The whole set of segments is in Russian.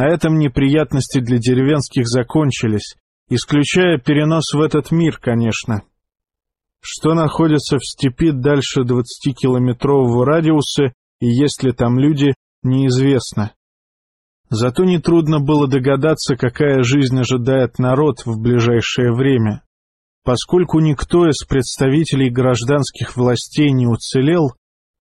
На этом неприятности для деревенских закончились, исключая перенос в этот мир, конечно. Что находится в степи дальше 20-километрового радиуса и есть ли там люди, неизвестно. Зато нетрудно было догадаться, какая жизнь ожидает народ в ближайшее время. Поскольку никто из представителей гражданских властей не уцелел,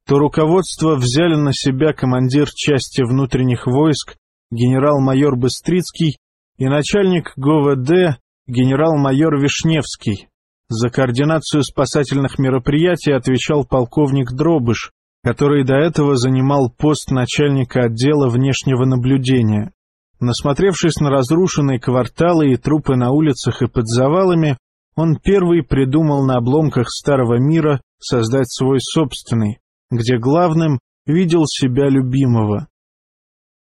то руководство взяли на себя командир части внутренних войск генерал-майор Быстрицкий и начальник ГВД генерал-майор Вишневский. За координацию спасательных мероприятий отвечал полковник Дробыш, который до этого занимал пост начальника отдела внешнего наблюдения. Насмотревшись на разрушенные кварталы и трупы на улицах и под завалами, он первый придумал на обломках старого мира создать свой собственный, где главным видел себя любимого.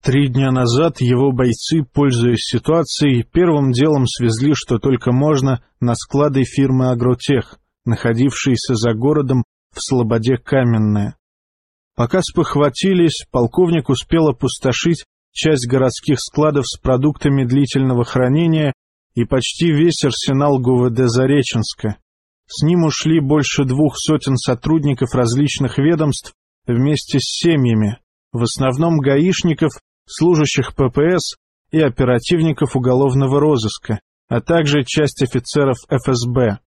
Три дня назад его бойцы, пользуясь ситуацией, первым делом свезли, что только можно, на склады фирмы «Агротех», находившиеся за городом в Слободе Каменное. Пока спохватились, полковник успел опустошить часть городских складов с продуктами длительного хранения и почти весь арсенал ГУВД Зареченска. С ним ушли больше двух сотен сотрудников различных ведомств вместе с семьями, в основном гаишников, служащих ППС и оперативников уголовного розыска, а также часть офицеров ФСБ.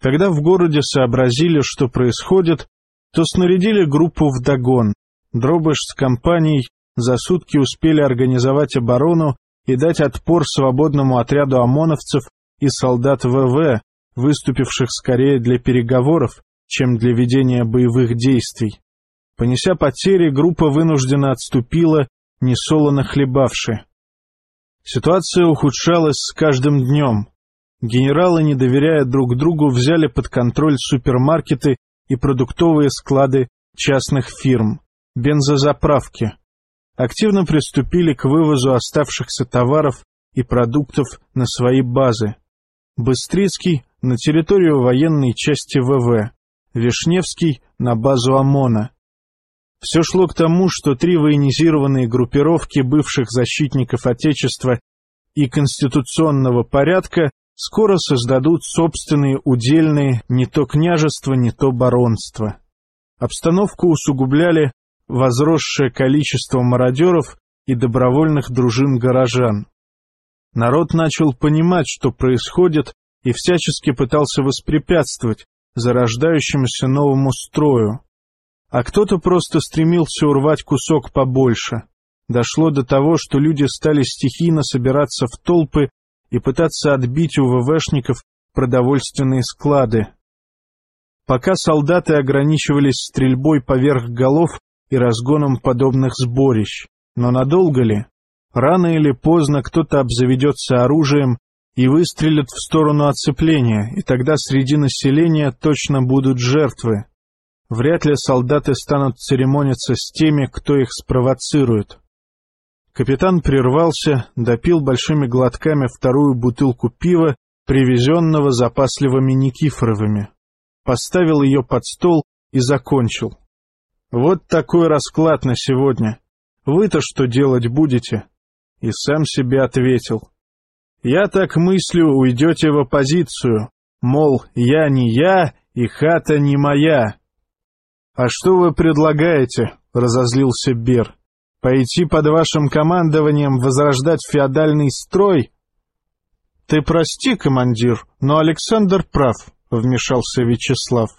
Когда в городе сообразили, что происходит, то снарядили группу в догон. Дробыш с компанией за сутки успели организовать оборону и дать отпор свободному отряду ОМОНовцев и солдат ВВ, выступивших скорее для переговоров, чем для ведения боевых действий. Понеся потери, группа вынуждена отступила, несолоно хлебавши. Ситуация ухудшалась с каждым днем. Генералы, не доверяя друг другу, взяли под контроль супермаркеты и продуктовые склады частных фирм, бензозаправки, активно приступили к вывозу оставшихся товаров и продуктов на свои базы. Быстрицкий — на территорию военной части ВВ, Вишневский — на базу ОМОНа. Все шло к тому, что три военизированные группировки бывших защитников Отечества и конституционного порядка скоро создадут собственные удельные не то княжества, не то баронства. Обстановку усугубляли возросшее количество мародеров и добровольных дружин горожан. Народ начал понимать, что происходит, и всячески пытался воспрепятствовать зарождающемуся новому строю. А кто-то просто стремился урвать кусок побольше. Дошло до того, что люди стали стихийно собираться в толпы и пытаться отбить у ВВшников продовольственные склады. Пока солдаты ограничивались стрельбой поверх голов и разгоном подобных сборищ. Но надолго ли? Рано или поздно кто-то обзаведется оружием и выстрелит в сторону оцепления, и тогда среди населения точно будут жертвы. Вряд ли солдаты станут церемониться с теми, кто их спровоцирует. Капитан прервался, допил большими глотками вторую бутылку пива, привезенного запасливыми Никифоровыми. Поставил ее под стол и закончил. Вот такой расклад на сегодня. Вы-то что делать будете? И сам себе ответил. Я так мыслю, уйдете в оппозицию. Мол, я не я, и хата не моя. А что вы предлагаете? Разозлился Бер. Пойти под вашим командованием возрождать феодальный строй? Ты прости, командир, но Александр прав, вмешался Вячеслав.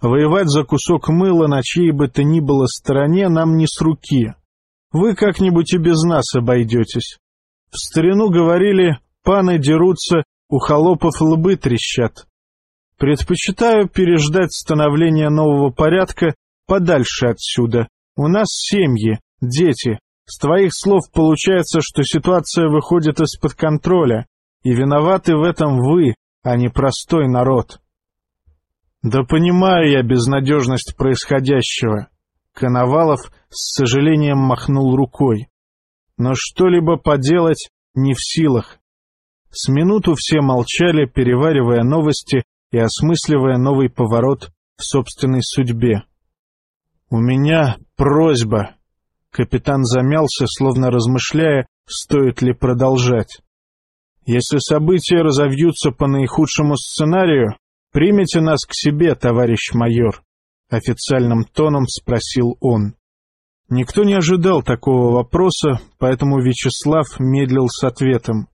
Воевать за кусок мыла на чьей бы то ни было стороне нам не с руки. Вы как-нибудь и без нас обойдетесь. В старину говорили, паны дерутся, у холопов лбы трещат. Предпочитаю переждать становление нового порядка подальше отсюда. У нас семьи, дети. С твоих слов получается, что ситуация выходит из-под контроля, и виноваты в этом вы, а не простой народ. Да понимаю я безнадежность происходящего. Коновалов с сожалением махнул рукой. Но что-либо поделать не в силах. С минуту все молчали, переваривая новости и осмысливая новый поворот в собственной судьбе. «У меня просьба», Капитан замялся, словно размышляя, стоит ли продолжать. «Если события разовьются по наихудшему сценарию, примите нас к себе, товарищ майор», — официальным тоном спросил он. Никто не ожидал такого вопроса, поэтому Вячеслав медлил с ответом.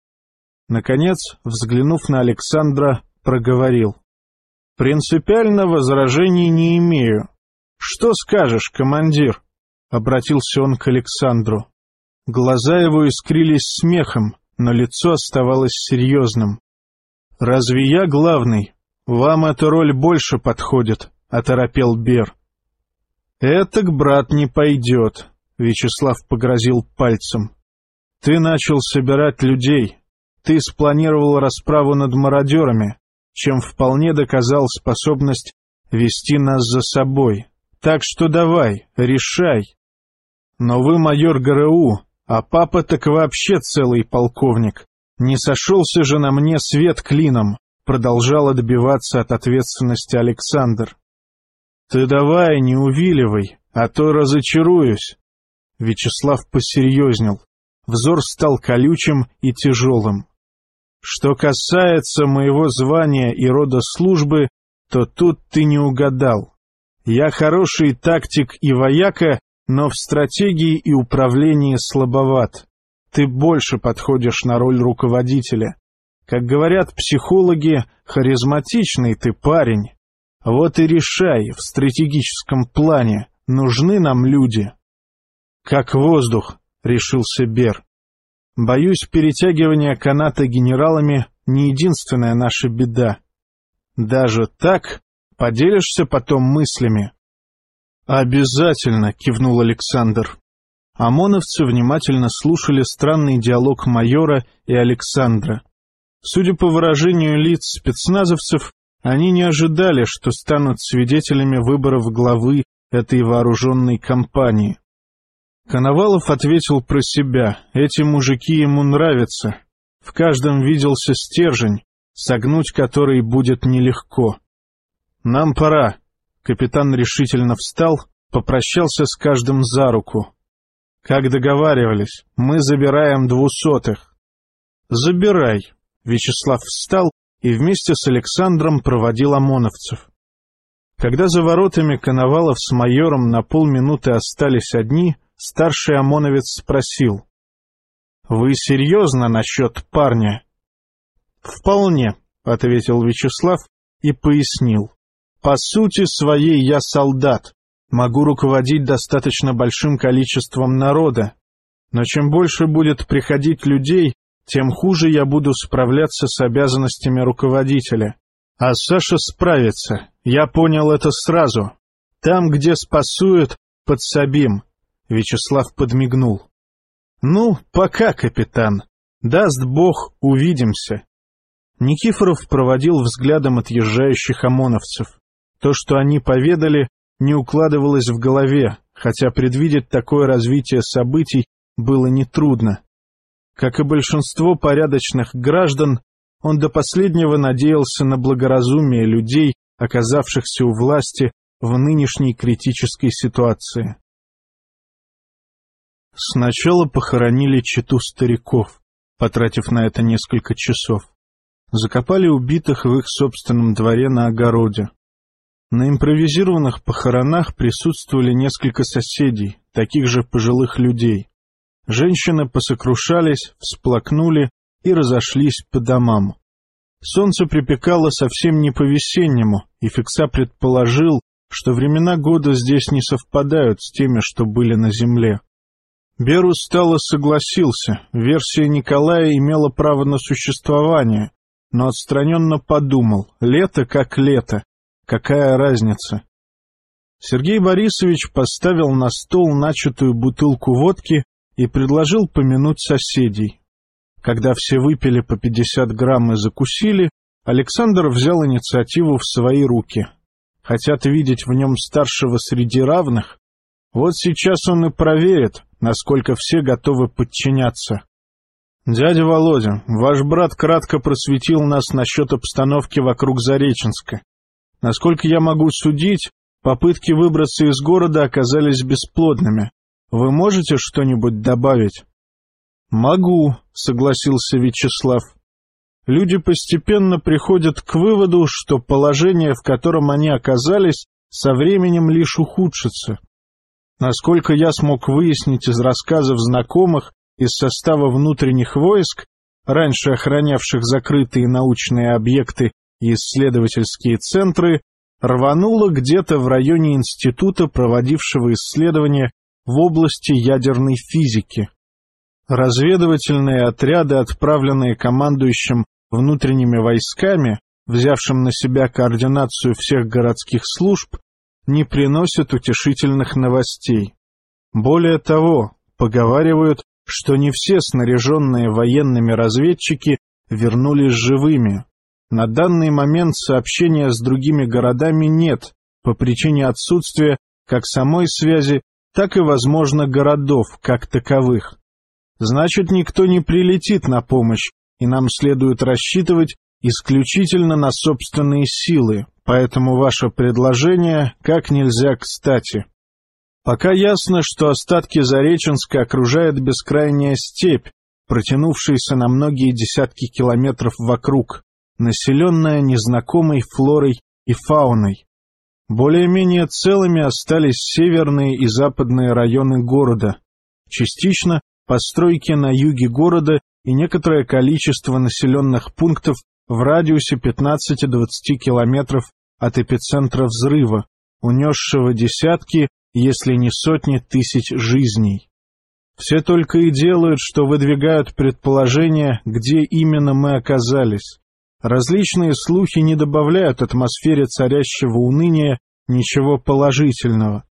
Наконец, взглянув на Александра, проговорил. «Принципиально возражений не имею. Что скажешь, командир?» — обратился он к Александру. Глаза его искрились смехом, но лицо оставалось серьезным. «Разве я главный? Вам эта роль больше подходит», — оторопел Бер. «Этак, брат, не пойдет», — Вячеслав погрозил пальцем. «Ты начал собирать людей. Ты спланировал расправу над мародерами, чем вполне доказал способность вести нас за собой. Так что давай, решай. Но вы майор ГРУ, а папа так вообще целый полковник. Не сошелся же на мне свет клином», — продолжал отбиваться от ответственности Александр. «Ты давай, не увиливай, а то разочаруюсь». Вячеслав посерьезнел. Взор стал колючим и тяжелым. «Что касается моего звания и рода службы, то тут ты не угадал. Я хороший тактик и вояка, но в стратегии и управлении слабоват. Ты больше подходишь на роль руководителя. Как говорят психологи, харизматичный ты парень. Вот и решай в стратегическом плане, нужны нам люди. Как воздух, решился Бер. Боюсь, перетягивание каната генералами не единственная наша беда. Даже так поделишься потом мыслями. Обязательно, кивнул Александр. ОМОНовцы внимательно слушали странный диалог майора и Александра. Судя по выражению лиц спецназовцев, они не ожидали, что станут свидетелями выборов главы этой вооруженной компании. Коновалов ответил про себя. Эти мужики ему нравятся. В каждом виделся стержень, согнуть который будет нелегко. «Нам пора». Капитан решительно встал, попрощался с каждым за руку. «Как договаривались, мы забираем двусотых». «Забирай». Вячеслав встал и вместе с Александром проводил ОМОНовцев. Когда за воротами Коновалов с майором на полминуты остались одни, старший ОМОНовец спросил. — Вы серьезно насчет парня? — Вполне, — ответил Вячеслав и пояснил. — По сути своей я солдат, могу руководить достаточно большим количеством народа, но чем больше будет приходить людей, тем хуже я буду справляться с обязанностями руководителя. А Саша справится, я понял это сразу. Там, где спасуют, подсобим. Вячеслав подмигнул. Ну, пока, капитан. Даст бог, увидимся. Никифоров проводил взглядом отъезжающих ОМОНовцев. То, что они поведали, не укладывалось в голове, хотя предвидеть такое развитие событий было нетрудно. Как и большинство порядочных граждан, он до последнего надеялся на благоразумие людей, оказавшихся у власти в нынешней критической ситуации. Сначала похоронили чету стариков, потратив на это несколько часов. Закопали убитых в их собственном дворе на огороде. На импровизированных похоронах присутствовали несколько соседей, таких же пожилых людей. Женщины посокрушались, всплакнули и разошлись по домам. Солнце припекало совсем не по-весеннему, и Фикса предположил, что времена года здесь не совпадают с теми, что были на земле. Беру стало согласился, версия Николая имела право на существование, но отстраненно подумал, лето как лето, какая разница. Сергей Борисович поставил на стол начатую бутылку водки и предложил помянуть соседей. Когда все выпили по 50 грамм и закусили, Александр взял инициативу в свои руки. Хотят видеть в нем старшего среди равных? Вот сейчас он и проверит, насколько все готовы подчиняться. «Дядя Володя, ваш брат кратко просветил нас насчет обстановки вокруг Зареченска. Насколько я могу судить, попытки выбраться из города оказались бесплодными. Вы можете что-нибудь добавить? Могу, согласился Вячеслав. Люди постепенно приходят к выводу, что положение, в котором они оказались, со временем лишь ухудшится. Насколько я смог выяснить из рассказов знакомых из состава внутренних войск, раньше охранявших закрытые научные объекты и исследовательские центры, рвануло где-то в районе института, проводившего исследования в области ядерной физики. Разведывательные отряды, отправленные командующим внутренними войсками, взявшим на себя координацию всех городских служб, не приносят утешительных новостей. Более того, поговаривают, что не все снаряженные военными разведчики вернулись живыми. На данный момент сообщения с другими городами нет, по причине отсутствия как самой связи, так и, возможно, городов как таковых. Значит, никто не прилетит на помощь, и нам следует рассчитывать исключительно на собственные силы, поэтому ваше предложение как нельзя кстати. Пока ясно, что остатки Зареченска окружает бескрайняя степь, протянувшаяся на многие десятки километров вокруг, населенная незнакомой флорой и фауной. Более-менее целыми остались северные и западные районы города. Частично постройки на юге города и некоторое количество населенных пунктов в радиусе 15-20 километров от эпицентра взрыва, унесшего десятки, если не сотни тысяч жизней. Все только и делают, что выдвигают предположения, где именно мы оказались. Различные слухи не добавляют атмосфере царящего уныния ничего положительного.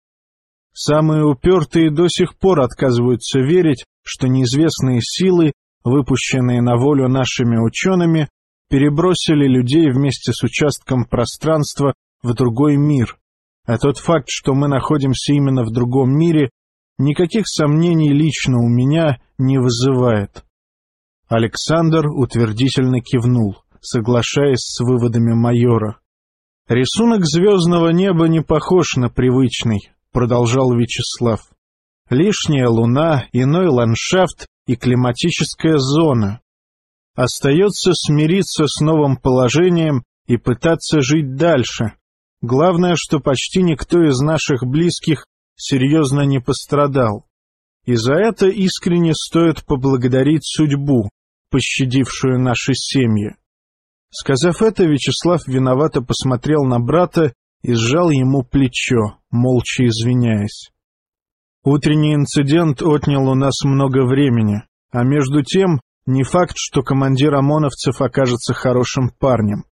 Самые упертые до сих пор отказываются верить, что неизвестные силы выпущенные на волю нашими учеными, перебросили людей вместе с участком пространства в другой мир. А тот факт, что мы находимся именно в другом мире, никаких сомнений лично у меня не вызывает. Александр утвердительно кивнул, соглашаясь с выводами майора. «Рисунок звездного неба не похож на привычный», — продолжал Вячеслав. «Лишняя луна, иной ландшафт и климатическая зона. Остается смириться с новым положением и пытаться жить дальше. Главное, что почти никто из наших близких серьезно не пострадал. И за это искренне стоит поблагодарить судьбу, пощадившую наши семьи. Сказав это, Вячеслав виновато посмотрел на брата и сжал ему плечо, молча извиняясь. Утренний инцидент отнял у нас много времени, а между тем не факт, что командир ОМОНовцев окажется хорошим парнем.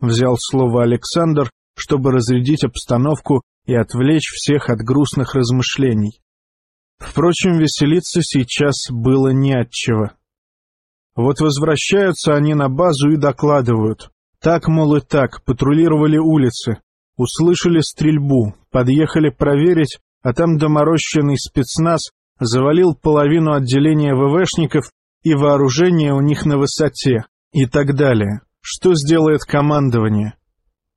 Взял слово Александр, чтобы разрядить обстановку и отвлечь всех от грустных размышлений. Впрочем, веселиться сейчас было не от чего. Вот возвращаются они на базу и докладывают. Так, мол, и так, патрулировали улицы, услышали стрельбу, подъехали проверить, а там доморощенный спецназ завалил половину отделения ВВшников и вооружение у них на высоте, и так далее. Что сделает командование?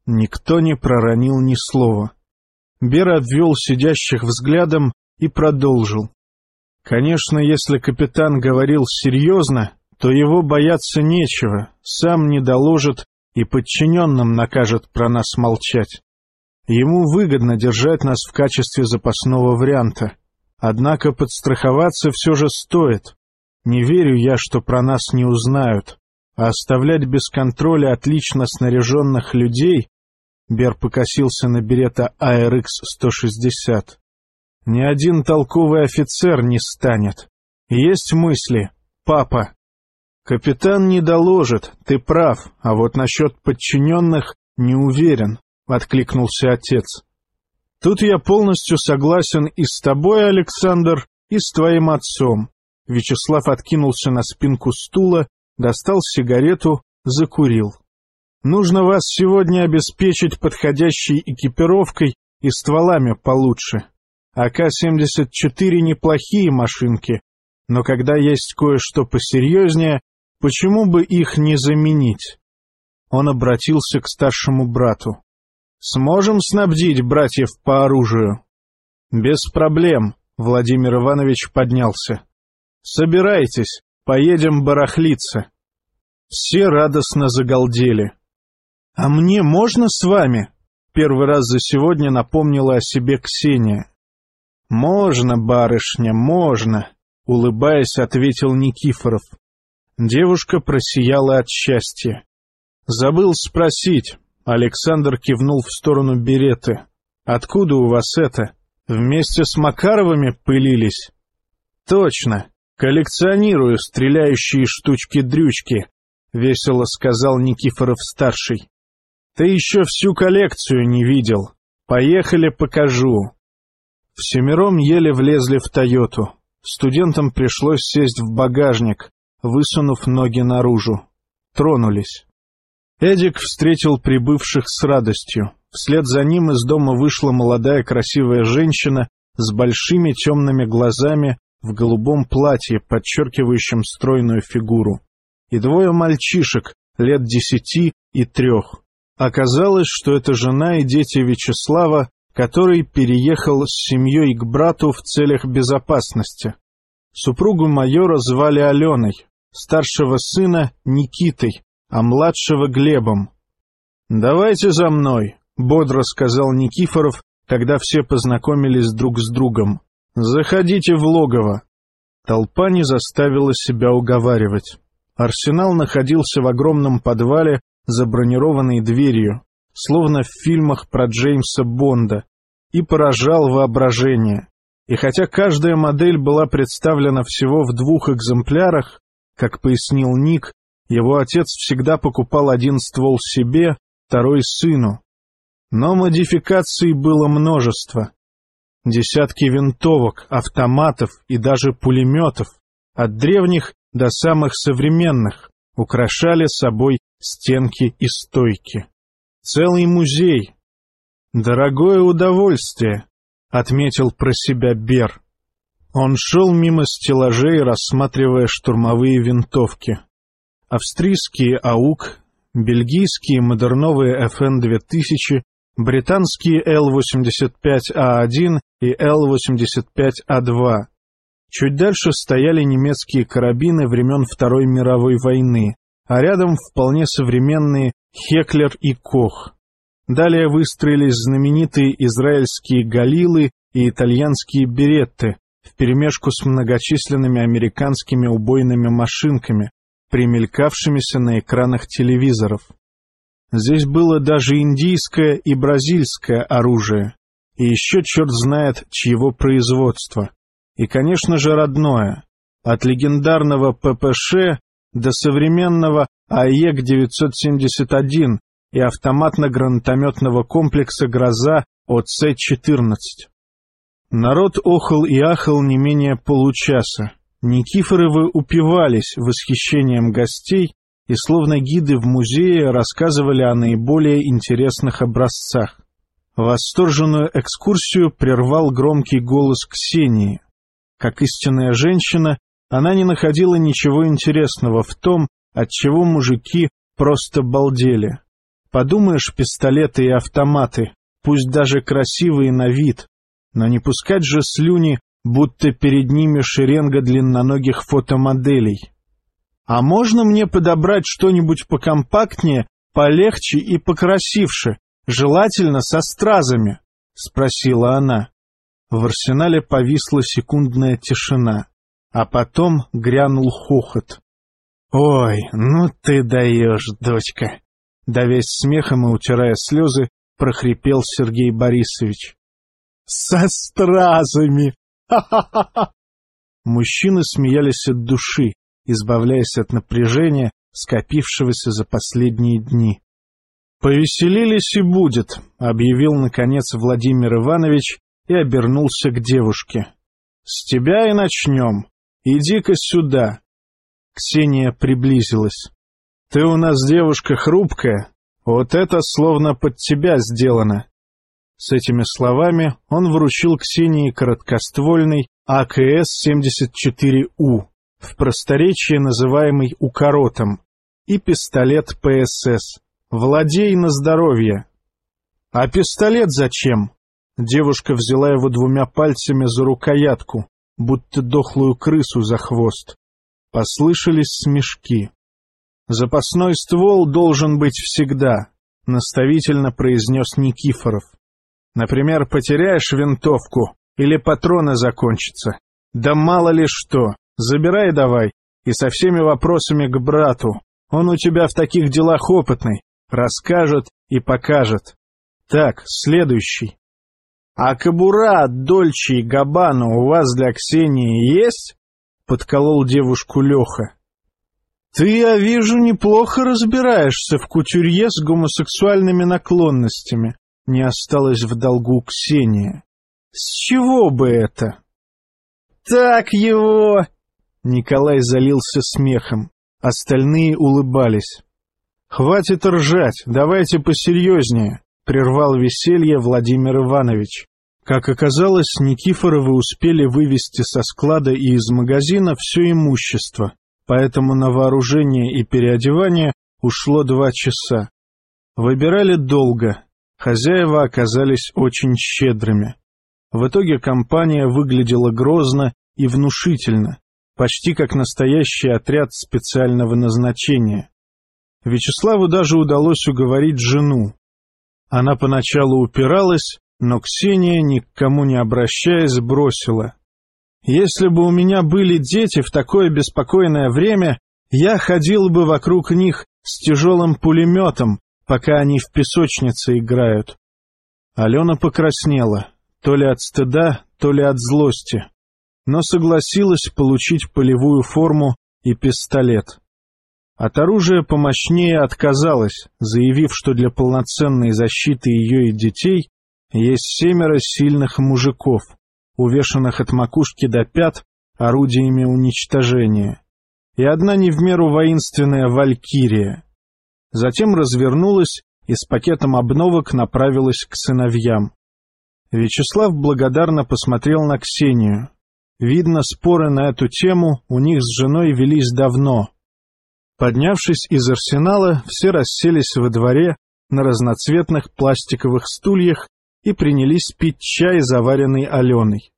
Никто не проронил ни слова. Бер обвел сидящих взглядом и продолжил. Конечно, если капитан говорил серьезно, то его бояться нечего, сам не доложит и подчиненным накажет про нас молчать. Ему выгодно держать нас в качестве запасного варианта. Однако подстраховаться все же стоит. Не верю я, что про нас не узнают. А оставлять без контроля отлично снаряженных людей... Бер покосился на берета АРХ-160. Ни один толковый офицер не станет. Есть мысли, папа. Капитан не доложит, ты прав, а вот насчет подчиненных не уверен. — откликнулся отец. «Тут я полностью согласен и с тобой, Александр, и с твоим отцом». Вячеслав откинулся на спинку стула, достал сигарету, закурил. «Нужно вас сегодня обеспечить подходящей экипировкой и стволами получше. АК-74 неплохие машинки, но когда есть кое-что посерьезнее, почему бы их не заменить?» Он обратился к старшему брату. Сможем снабдить братьев по оружию? Без проблем. Владимир Иванович поднялся. «Собирайтесь, поедем барахлиться». Все радостно загалдели. «А мне можно с вами?» Первый раз за сегодня напомнила о себе Ксения. «Можно, барышня, можно», — улыбаясь, ответил Никифоров. Девушка просияла от счастья. «Забыл спросить», — Александр кивнул в сторону береты. «Откуда у вас это? Вместе с Макаровыми пылились?» «Точно. Коллекционирую стреляющие штучки-дрючки», — весело сказал Никифоров-старший. «Ты еще всю коллекцию не видел. Поехали, покажу». Всемиром еле влезли в «Тойоту». Студентам пришлось сесть в багажник, высунув ноги наружу. Тронулись. Эдик встретил прибывших с радостью. Вслед за ним из дома вышла молодая красивая женщина с большими темными глазами в голубом платье, подчеркивающем стройную фигуру, и двое мальчишек лет десяти и трех. Оказалось, что это жена и дети Вячеслава, который переехал с семьей к брату в целях безопасности. Супругу майора звали Аленой, старшего сына — Никитой, а младшего — Глебом. «Давайте за мной», — бодро сказал Никифоров, когда все познакомились друг с другом. «Заходите в логово». Толпа не заставила себя уговаривать. Арсенал находился в огромном подвале за бронированной дверью, словно в фильмах про Джеймса Бонда, и поражал воображение. И хотя каждая модель была представлена всего в двух экземплярах, как пояснил Ник, его отец всегда покупал один ствол себе, второй сыну. Но модификаций было множество. Десятки винтовок, автоматов и даже пулеметов, от древних до самых современных, украшали собой стенки и стойки. Целый музей. Дорогое удовольствие, — отметил про себя Бер. Он шел мимо стеллажей, рассматривая штурмовые винтовки. Австрийские АУК, бельгийские модерновые FN-2000, британские Л-85А1 и Л-85А2. Чуть дальше стояли немецкие карабины времен Второй мировой войны, а рядом вполне современные Хеклер и Кох. Далее выстроились знаменитые израильские галилы и итальянские беретты, вперемешку с многочисленными американскими убойными машинками, примелькавшимися на экранах телевизоров. Здесь было даже индийское и бразильское оружие, и еще черт знает, чьего производства. И, конечно же, родное, от легендарного ППШ до современного АЕК-971 и автоматно-гранатометного комплекса «Гроза» ОЦ-14. Народ охал и ахал не менее получаса. Никифоровы упивались восхищением гостей и словно гиды в музее рассказывали о наиболее интересных образцах. Восторженную экскурсию прервал громкий голос Ксении. Как истинная женщина, она не находила ничего интересного в том, от чего мужики просто балдели. Подумаешь, пистолеты и автоматы, пусть даже красивые на вид, но не пускать же слюни, будто перед ними шеренга длинноногих фотомоделей. А можно мне подобрать что-нибудь покомпактнее, полегче и покрасивше, желательно со стразами? — спросила она. В арсенале повисла секундная тишина, а потом грянул хохот. «Ой, ну ты даешь, дочка!» давясь смехом и утирая слезы, прохрипел Сергей Борисович. «Со стразами! Ха-ха-ха!» Мужчины смеялись от души, избавляясь от напряжения, скопившегося за последние дни. «Повеселились и будет», — объявил, наконец, Владимир Иванович и обернулся к девушке. «С тебя и начнем. Иди-ка сюда». Ксения приблизилась. «Ты у нас девушка хрупкая, вот это словно под тебя сделано». С этими словами он вручил Ксении короткоствольный АКС-74У, в просторечии называемый укоротом, и пистолет ПСС. «Владей на здоровье». «А пистолет зачем?» Девушка взяла его двумя пальцами за рукоятку, будто дохлую крысу за хвост. Послышались смешки. «Запасной ствол должен быть всегда», — наставительно произнес Никифоров. «Например, потеряешь винтовку или патроны закончатся. Да мало ли что, забирай давай, и со всеми вопросами к брату. Он у тебя в таких делах опытный, расскажет и покажет. Так, следующий. А кобура от Дольче и Габбана у вас для Ксении есть? Подколол девушку Леха. Ты, я вижу, неплохо разбираешься в кутюрье с гомосексуальными наклонностями. Не осталось в долгу Ксения. С чего бы это? Так его! Николай залился смехом. Остальные улыбались. «Хватит ржать, давайте посерьезнее», — прервал веселье Владимир Иванович. Как оказалось, Никифоровы успели вывести со склада и из магазина все имущество, поэтому на вооружение и переодевание ушло два часа. Выбирали долго, хозяева оказались очень щедрыми. В итоге компания выглядела грозно и внушительно, почти как настоящий отряд специального назначения. Вячеславу даже удалось уговорить жену. Она поначалу упиралась, но Ксения, ни к кому не обращаясь, бросила. «Если бы у меня были дети в такое беспокойное время, я ходил бы вокруг них с тяжелым пулеметом, пока они в песочнице играют». Алена покраснела, то ли от стыда, то ли от злости но согласилась получить полевую форму и пистолет. От оружия помощнее отказалась, заявив, что для полноценной защиты ее и детей есть семеро сильных мужиков, увешанных от макушки до пят орудиями уничтожения, и одна не в меру воинственная валькирия. Затем развернулась и с пакетом обновок направилась к сыновьям. Вячеслав благодарно посмотрел на Ксению, Видно, споры на эту тему у них с женой велись давно. Поднявшись из арсенала, все расселись во дворе на разноцветных пластиковых стульях и принялись пить чай, заваренный Аленой.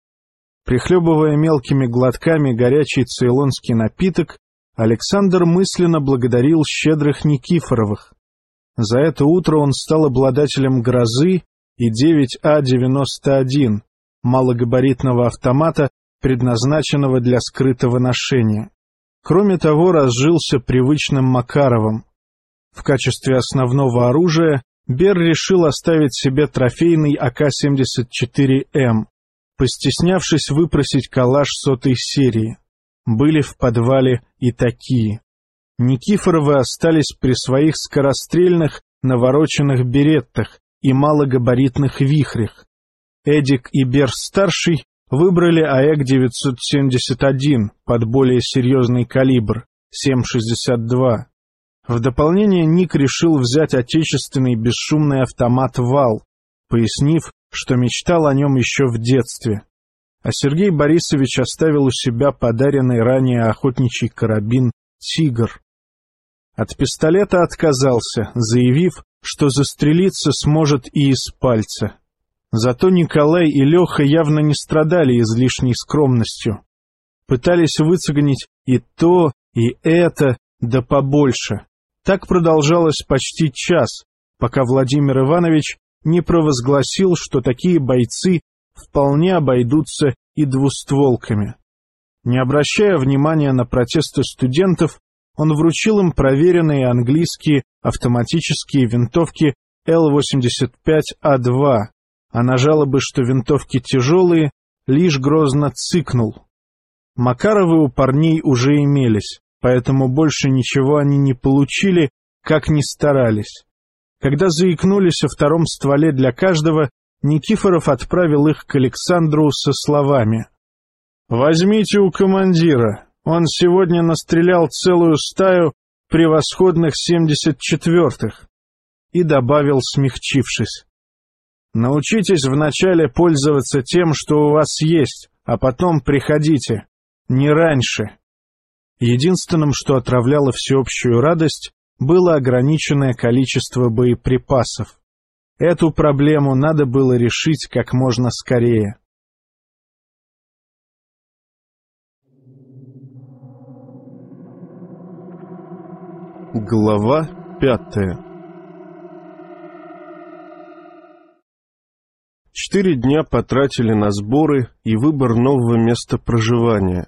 Прихлебывая мелкими глотками горячий цейлонский напиток, Александр мысленно благодарил щедрых Никифоровых. За это утро он стал обладателем «Грозы» и 9А-91, малогабаритного автомата предназначенного для скрытого ношения. Кроме того, разжился привычным Макаровым. В качестве основного оружия Бер решил оставить себе трофейный АК-74М, постеснявшись выпросить калаш сотой серии. Были в подвале и такие. Никифоровы остались при своих скорострельных, навороченных береттах и малогабаритных вихрях. Эдик и Бер-старший Выбрали АЭК-971 под более серьезный калибр 7,62. В дополнение Ник решил взять отечественный бесшумный автомат «Вал», пояснив, что мечтал о нем еще в детстве. А Сергей Борисович оставил у себя подаренный ранее охотничий карабин «Тигр». От пистолета отказался, заявив, что застрелиться сможет и из пальца. Зато Николай и Леха явно не страдали излишней скромностью. Пытались выцегонить и то, и это, да побольше. Так продолжалось почти час, пока Владимир Иванович не провозгласил, что такие бойцы вполне обойдутся и двустволками. Не обращая внимания на протесты студентов, он вручил им проверенные английские автоматические винтовки Л-85А2, а на жалобы, что винтовки тяжелые, лишь грозно цыкнул. Макаровы у парней уже имелись, поэтому больше ничего они не получили, как ни старались. Когда заикнулись о втором стволе для каждого, Никифоров отправил их к Александру со словами. «Возьмите у командира, он сегодня настрелял целую стаю превосходных семьдесят четвертых», и добавил, смягчившись. Научитесь вначале пользоваться тем, что у вас есть, а потом приходите. Не раньше. Единственным, что отравляло всеобщую радость, было ограниченное количество боеприпасов. Эту проблему надо было решить как можно скорее. Глава пятая Четыре дня потратили на сборы и выбор нового места проживания.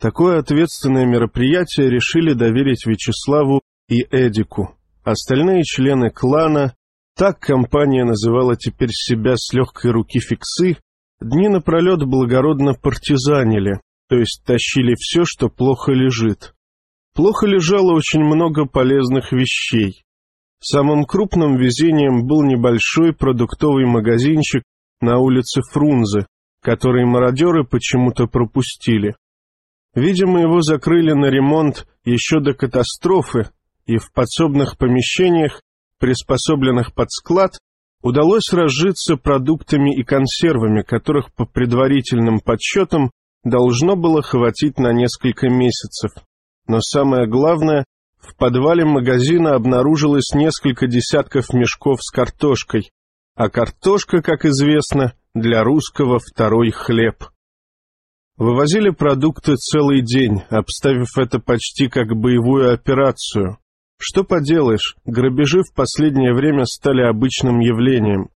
Такое ответственное мероприятие решили доверить Вячеславу и Эдику. Остальные члены клана, так компания называла теперь себя с легкой руки фиксы, дни напролет благородно партизанили, то есть тащили все, что плохо лежит. Плохо лежало очень много полезных вещей. Самым крупным везением был небольшой продуктовый магазинчик на улице Фрунзе, который мародеры почему-то пропустили. Видимо, его закрыли на ремонт еще до катастрофы, и в подсобных помещениях, приспособленных под склад, удалось разжиться продуктами и консервами, которых по предварительным подсчетам должно было хватить на несколько месяцев. Но самое главное, в подвале магазина обнаружилось несколько десятков мешков с картошкой, а картошка, как известно, для русского второй хлеб. Вывозили продукты целый день, обставив это почти как боевую операцию. Что поделаешь, грабежи в последнее время стали обычным явлением.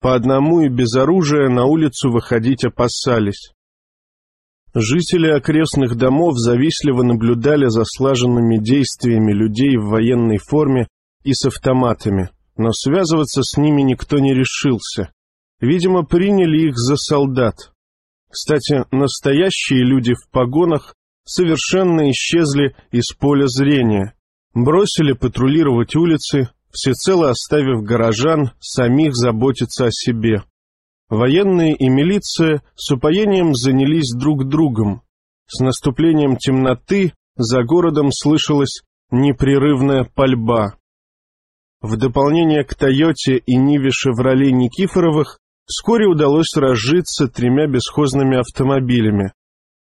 По одному и без оружия на улицу выходить опасались. Жители окрестных домов завистливо наблюдали за слаженными действиями людей в военной форме и с автоматами, но связываться с ними никто не решился. Видимо, приняли их за солдат. Кстати, настоящие люди в погонах совершенно исчезли из поля зрения, бросили патрулировать улицы, всецело оставив горожан самих заботиться о себе. Военные и милиция с упоением занялись друг другом. С наступлением темноты за городом слышалась непрерывная пальба. В дополнение к «Тойоте» и «Ниве Шевроле» Никифоровых вскоре удалось разжиться тремя бесхозными автомобилями,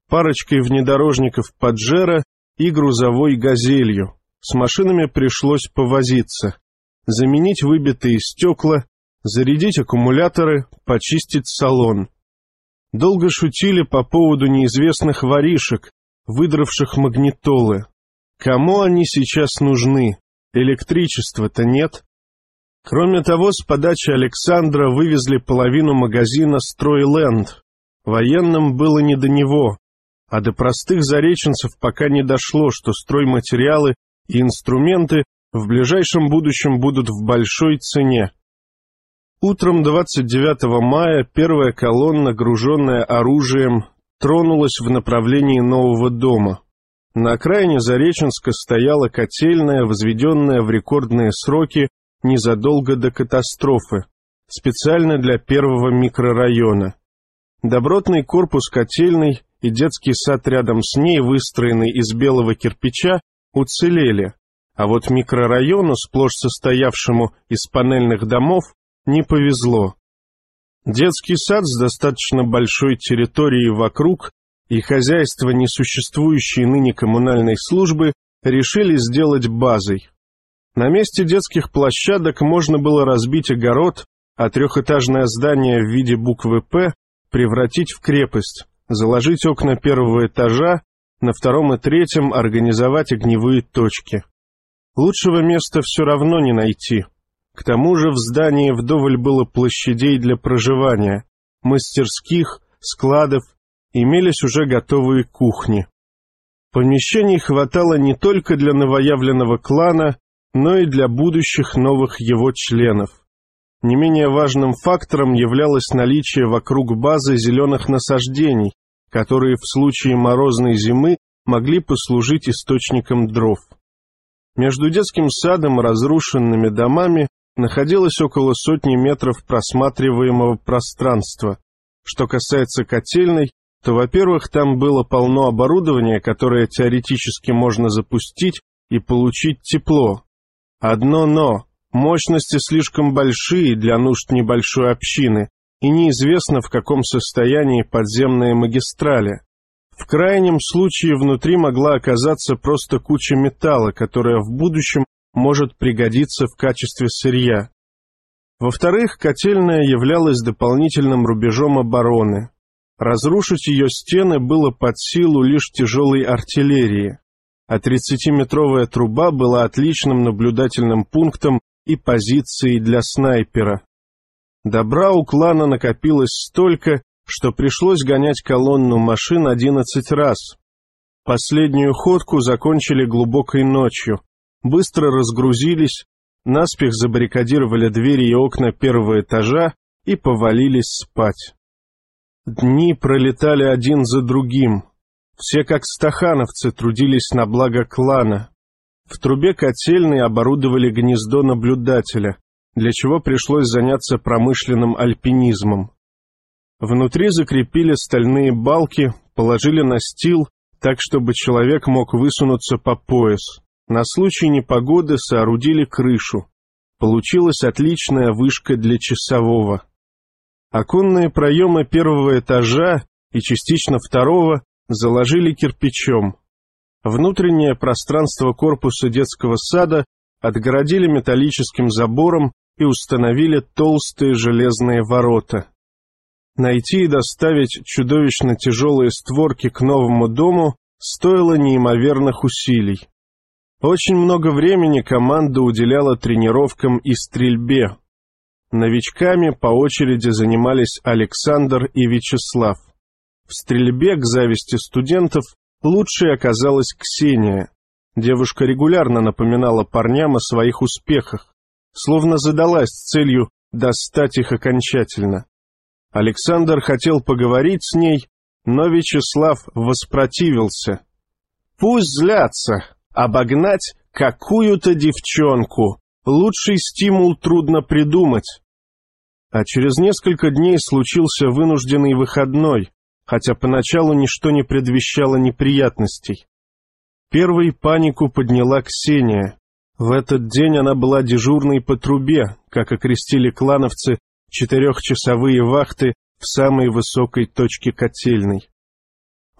парочкой внедорожников «Паджеро» и грузовой «Газелью». С машинами пришлось повозиться, заменить выбитые стекла, зарядить аккумуляторы, почистить салон. Долго шутили по поводу неизвестных воришек, выдравших магнитолы. Кому они сейчас нужны? Электричества-то нет. Кроме того, с подачи Александра вывезли половину магазина «Стройленд». Военным было не до него, а до простых зареченцев пока не дошло, что стройматериалы и инструменты в ближайшем будущем будут в большой цене. Утром 29 мая первая колонна, груженная оружием, тронулась в направлении нового дома. На окраине Зареченска стояла котельная, возведенная в рекордные сроки незадолго до катастрофы, специально для первого микрорайона. Добротный корпус котельной и детский сад рядом с ней, выстроенный из белого кирпича, уцелели, а вот микрорайону, сплошь состоявшему из панельных домов, не повезло. Детский сад с достаточно большой территорией вокруг и хозяйство несуществующей ныне коммунальной службы решили сделать базой. На месте детских площадок можно было разбить огород, а трехэтажное здание в виде буквы «П» превратить в крепость, заложить окна первого этажа, на втором и третьем организовать огневые точки. Лучшего места все равно не найти. К тому же в здании вдоволь было площадей для проживания, мастерских, складов, имелись уже готовые кухни. Помещений хватало не только для новоявленного клана, но и для будущих новых его членов. Не менее важным фактором являлось наличие вокруг базы зеленых насаждений, которые в случае морозной зимы могли послужить источником дров. Между детским садом и разрушенными домами находилось около сотни метров просматриваемого пространства. Что касается котельной, то, во-первых, там было полно оборудования, которое теоретически можно запустить и получить тепло. Одно «но» — мощности слишком большие для нужд небольшой общины, и неизвестно, в каком состоянии подземные магистрали. В крайнем случае внутри могла оказаться просто куча металла, которая в будущем может пригодиться в качестве сырья. Во-вторых, котельная являлась дополнительным рубежом обороны. Разрушить ее стены было под силу лишь тяжелой артиллерии, а 30-метровая труба была отличным наблюдательным пунктом и позицией для снайпера. Добра у клана накопилось столько, что пришлось гонять колонну машин одиннадцать раз. Последнюю ходку закончили глубокой ночью, быстро разгрузились, наспех забаррикадировали двери и окна первого этажа и повалились спать. Дни пролетали один за другим. Все, как стахановцы, трудились на благо клана. В трубе котельной оборудовали гнездо наблюдателя, для чего пришлось заняться промышленным альпинизмом. Внутри закрепили стальные балки, положили настил, так чтобы человек мог высунуться по пояс. На случай непогоды соорудили крышу. Получилась отличная вышка для часового. Оконные проемы первого этажа и частично второго заложили кирпичом. Внутреннее пространство корпуса детского сада отгородили металлическим забором и установили толстые железные ворота. Найти и доставить чудовищно тяжелые створки к новому дому стоило неимоверных усилий. Очень много времени команда уделяла тренировкам и стрельбе. Новичками по очереди занимались Александр и Вячеслав. В стрельбе, к зависти студентов, лучшей оказалась Ксения. Девушка регулярно напоминала парням о своих успехах, словно задалась целью достать их окончательно. Александр хотел поговорить с ней, но Вячеслав воспротивился. «Пусть злятся, Обогнать какую-то девчонку. Лучший стимул трудно придумать. А через несколько дней случился вынужденный выходной, хотя поначалу ничто не предвещало неприятностей. Первой панику подняла Ксения. В этот день она была дежурной по трубе, как окрестили клановцы, четырехчасовые вахты в самой высокой точке котельной.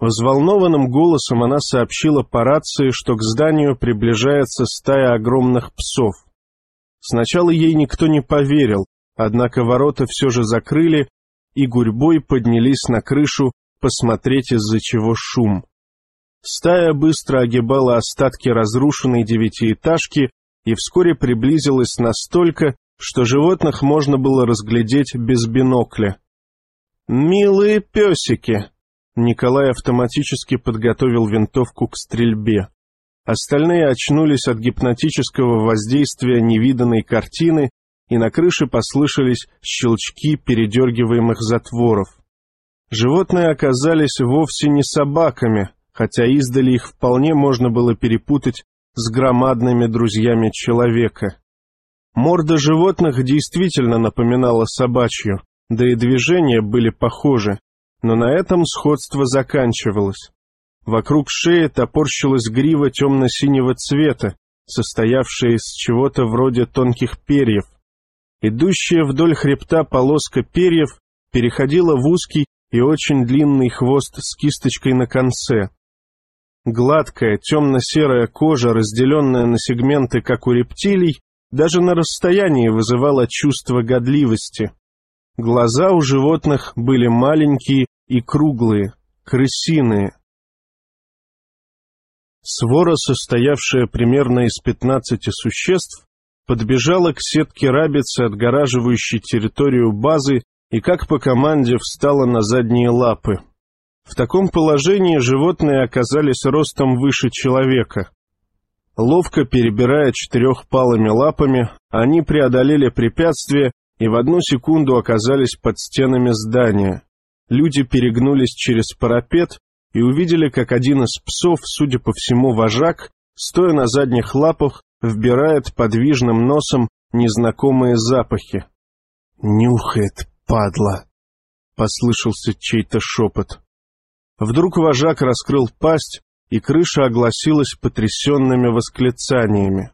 Взволнованным голосом она сообщила по рации, что к зданию приближается стая огромных псов. Сначала ей никто не поверил, однако ворота все же закрыли, и гурьбой поднялись на крышу посмотреть, из-за чего шум. Стая быстро огибала остатки разрушенной девятиэтажки и вскоре приблизилась настолько, что животных можно было разглядеть без бинокля. «Милые песики!» Николай автоматически подготовил винтовку к стрельбе. Остальные очнулись от гипнотического воздействия невиданной картины, и на крыше послышались щелчки передергиваемых затворов. Животные оказались вовсе не собаками, хотя издали их вполне можно было перепутать с громадными друзьями человека. Морда животных действительно напоминала собачью, да и движения были похожи, но на этом сходство заканчивалось. Вокруг шеи топорщилась грива темно-синего цвета, состоявшая из чего-то вроде тонких перьев. Идущая вдоль хребта полоска перьев переходила в узкий и очень длинный хвост с кисточкой на конце. Гладкая, темно-серая кожа, разделенная на сегменты, как у рептилий, даже на расстоянии вызывала чувство годливости. Глаза у животных были маленькие и круглые, крысиные. Свора, состоявшая примерно из пятнадцати существ, подбежала к сетке рабицы, отгораживающей территорию базы, и как по команде встала на задние лапы. В таком положении животные оказались ростом выше человека. Ловко перебирая четырехпалыми лапами, они преодолели препятствие и в одну секунду оказались под стенами здания. Люди перегнулись через парапет и увидели, как один из псов, судя по всему вожак, стоя на задних лапах, вбирает подвижным носом незнакомые запахи. «Нюхает, падла!» — послышался чей-то шепот. Вдруг вожак раскрыл пасть, и крыша огласилась потрясенными восклицаниями.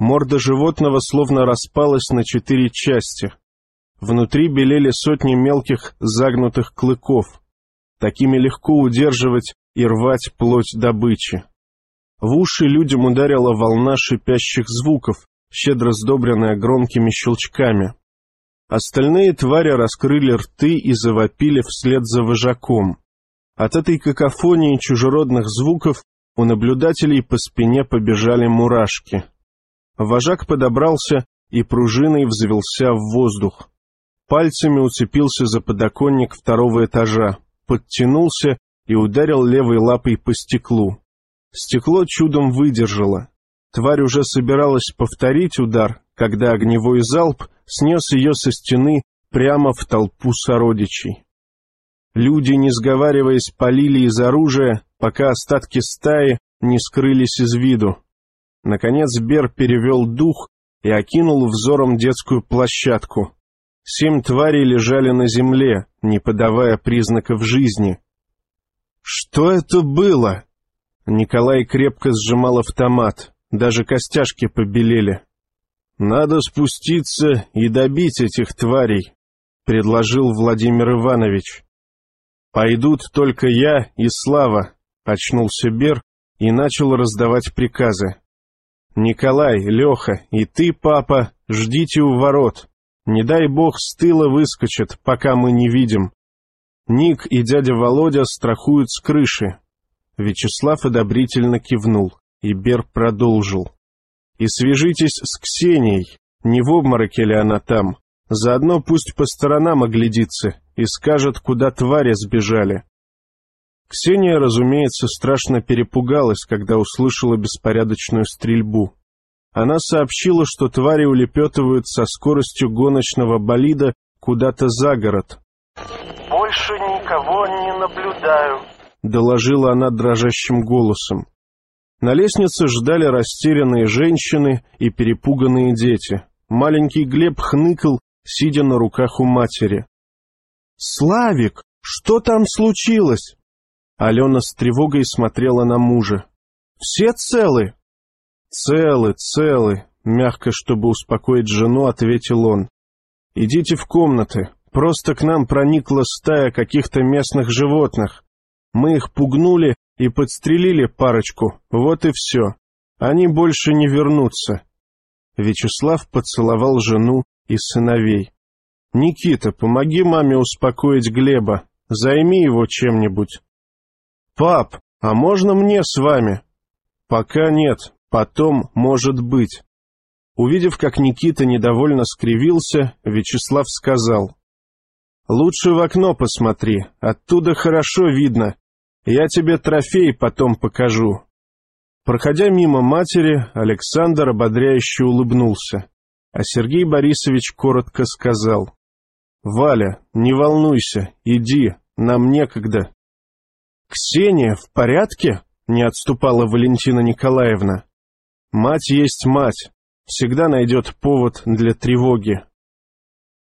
Морда животного словно распалась на четыре части. Внутри белели сотни мелких загнутых клыков. Такими легко удерживать и рвать плоть добычи. В уши людям ударила волна шипящих звуков, щедро сдобренная громкими щелчками. Остальные твари раскрыли рты и завопили вслед за вожаком. От этой какофонии чужеродных звуков у наблюдателей по спине побежали мурашки. Вожак подобрался и пружиной взвелся в воздух. Пальцами уцепился за подоконник второго этажа, подтянулся и ударил левой лапой по стеклу. Стекло чудом выдержало. Тварь уже собиралась повторить удар, когда огневой залп снес ее со стены прямо в толпу сородичей. Люди, не сговариваясь, полили из оружия, пока остатки стаи не скрылись из виду. Наконец Бер перевел дух и окинул взором детскую площадку. Семь тварей лежали на земле, не подавая признаков жизни. «Что это было?» Николай крепко сжимал автомат, даже костяшки побелели. «Надо спуститься и добить этих тварей», — предложил Владимир Иванович. «Пойдут только я и Слава», — очнулся Бер и начал раздавать приказы. «Николай, Леха и ты, папа, ждите у ворот. Не дай бог с тыла выскочат, пока мы не видим. Ник и дядя Володя страхуют с крыши». Вячеслав одобрительно кивнул, и Бер продолжил. «И свяжитесь с Ксенией, не в обмороке ли она там. Заодно пусть по сторонам оглядится и скажет, куда твари сбежали. Ксения, разумеется, страшно перепугалась, когда услышала беспорядочную стрельбу. Она сообщила, что твари улепетывают со скоростью гоночного болида куда-то за город. «Больше никого не наблюдаю», — доложила она дрожащим голосом. На лестнице ждали растерянные женщины и перепуганные дети. Маленький Глеб хныкал, сидя на руках у матери. «Славик, что там случилось?» Алена с тревогой смотрела на мужа. «Все целы?» «Целы, целы», — мягко, чтобы успокоить жену, ответил он. «Идите в комнаты. Просто к нам проникла стая каких-то местных животных. Мы их пугнули и подстрелили парочку, вот и все. Они больше не вернутся». Вячеслав поцеловал жену и сыновей. «Никита, помоги маме успокоить Глеба. Займи его чем-нибудь». «Пап, а можно мне с вами?» «Пока нет, потом может быть». Увидев, как Никита недовольно скривился, Вячеслав сказал. «Лучше в окно посмотри, оттуда хорошо видно. Я тебе трофей потом покажу». Проходя мимо матери, Александр ободряюще улыбнулся, а Сергей Борисович коротко сказал. «Валя, не волнуйся, иди, нам некогда». «Ксения в порядке?» — не отступала Валентина Николаевна. «Мать есть мать, всегда найдет повод для тревоги».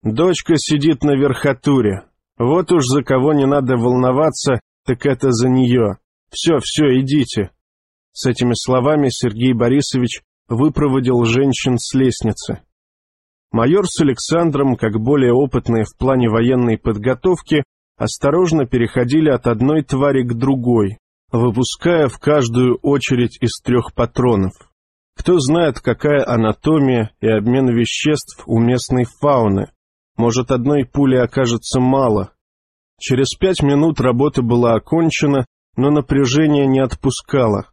Дочка сидит на верхотуре. Вот уж за кого не надо волноваться, так это за нее. Все, все, идите. С этими словами Сергей Борисович выпроводил женщин с лестницы. Майор с Александром, как более опытные в плане военной подготовки, осторожно переходили от одной твари к другой, выпуская в каждую очередь из трех патронов. Кто знает, какая анатомия и обмен веществ у местной фауны. Может, одной пули окажется мало. Через пять минут работа была окончена, но напряжение не отпускало.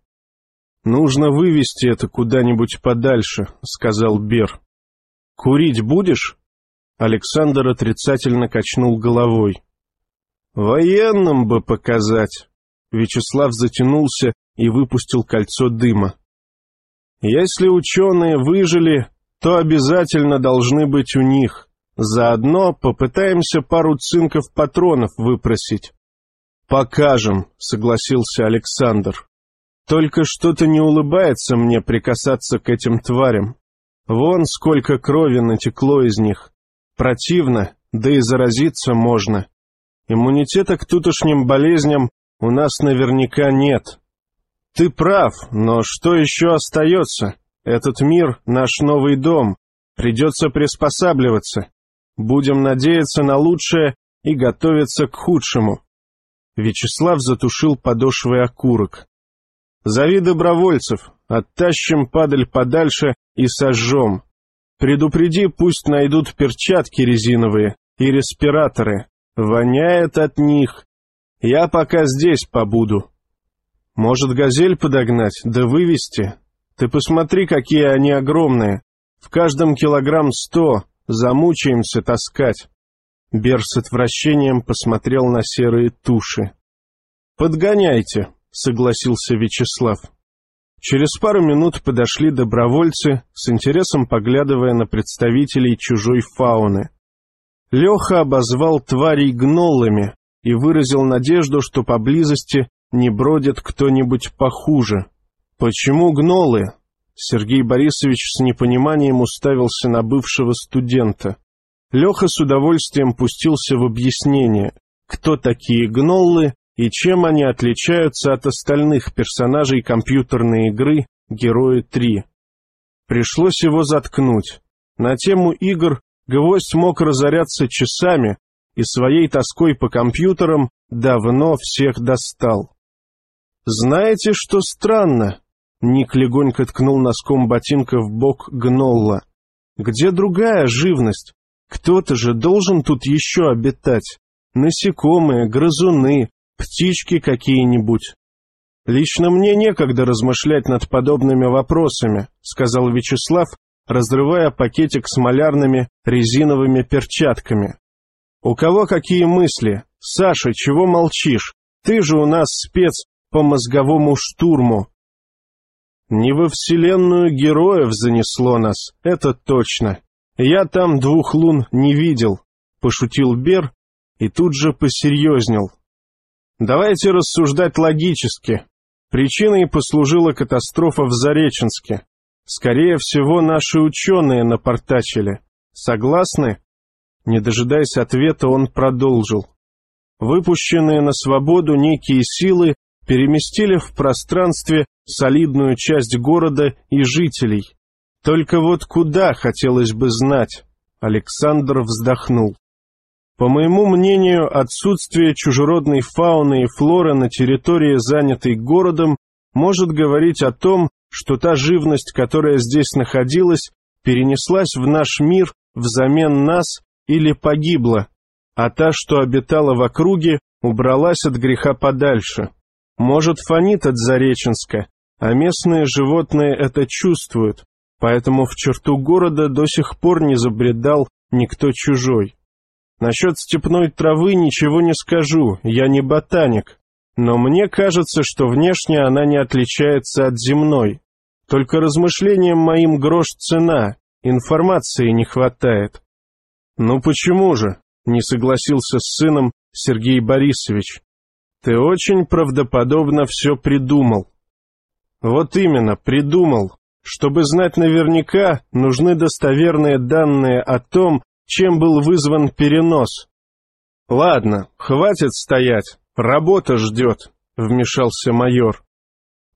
«Нужно вывести это куда-нибудь подальше», — сказал Бер. «Курить будешь?» Александр отрицательно качнул головой. Военным бы показать. Вячеслав затянулся и выпустил кольцо дыма. Если ученые выжили, то обязательно должны быть у них. Заодно попытаемся пару цинков патронов выпросить. Покажем, согласился Александр. Только что-то не улыбается мне прикасаться к этим тварям. Вон сколько крови натекло из них. Противно, да и заразиться можно. Иммунитета к тутошним болезням у нас наверняка нет. Ты прав, но что еще остается? Этот мир — наш новый дом. Придется приспосабливаться. Будем надеяться на лучшее и готовиться к худшему. Вячеслав затушил подошвой окурок. Зови добровольцев, оттащим падаль подальше и сожжем. Предупреди, пусть найдут перчатки резиновые и респираторы. Воняет от них. Я пока здесь побуду. Может, газель подогнать, да вывести? Ты посмотри, какие они огромные. В каждом килограмм сто. Замучаемся таскать. Бер с отвращением посмотрел на серые туши. «Подгоняйте», — согласился Вячеслав. Через пару минут подошли добровольцы, с интересом поглядывая на представителей чужой фауны. Леха обозвал тварей гнолами и выразил надежду, что поблизости не бродит кто-нибудь похуже. «Почему гнолы?» Сергей Борисович с непониманием уставился на бывшего студента. Леха с удовольствием пустился в объяснение, кто такие гноллы и чем они отличаются от остальных персонажей компьютерной игры «Герои 3». Пришлось его заткнуть. На тему игр гвоздь мог разоряться часами и своей тоской по компьютерам давно всех достал. «Знаете, что странно?» Ник легонько ткнул носком ботинка в бок гнолла. «Где другая живность? Кто-то же должен тут еще обитать. Насекомые, грызуны, птички какие-нибудь. Лично мне некогда размышлять над подобными вопросами, сказал Вячеслав, разрывая пакетик с малярными резиновыми перчатками. У кого какие мысли? Саша, чего молчишь? Ты же у нас спец по мозговому штурму. Не во вселенную героев занесло нас, это точно. Я там двух лун не видел, пошутил Бер и тут же посерьезнел. Давайте рассуждать логически. Причиной послужила катастрофа в Зареченске. Скорее всего, наши ученые напортачили. Согласны? Не дожидаясь ответа, он продолжил. Выпущенные на свободу некие силы переместили в пространстве солидную часть города и жителей. Только вот куда, хотелось бы знать. Александр вздохнул. По моему мнению, отсутствие чужеродной фауны и флоры на территории, занятой городом, может говорить о том, что та живность, которая здесь находилась, перенеслась в наш мир взамен нас или погибла, а та, что обитала в округе, убралась от греха подальше. Может, фонит от Зареченска, а местные животные это чувствуют, поэтому в черту города до сих пор не забредал никто чужой. Насчет степной травы ничего не скажу, я не ботаник. Но мне кажется, что внешне она не отличается от земной. Только размышлениям моим грош цена, информации не хватает. Ну почему же? Не согласился с сыном Сергей Борисович. Ты очень правдоподобно все придумал. Вот именно, придумал. Чтобы знать наверняка, нужны достоверные данные о том, чем был вызван перенос. «Ладно, хватит стоять, работа ждет», — вмешался майор.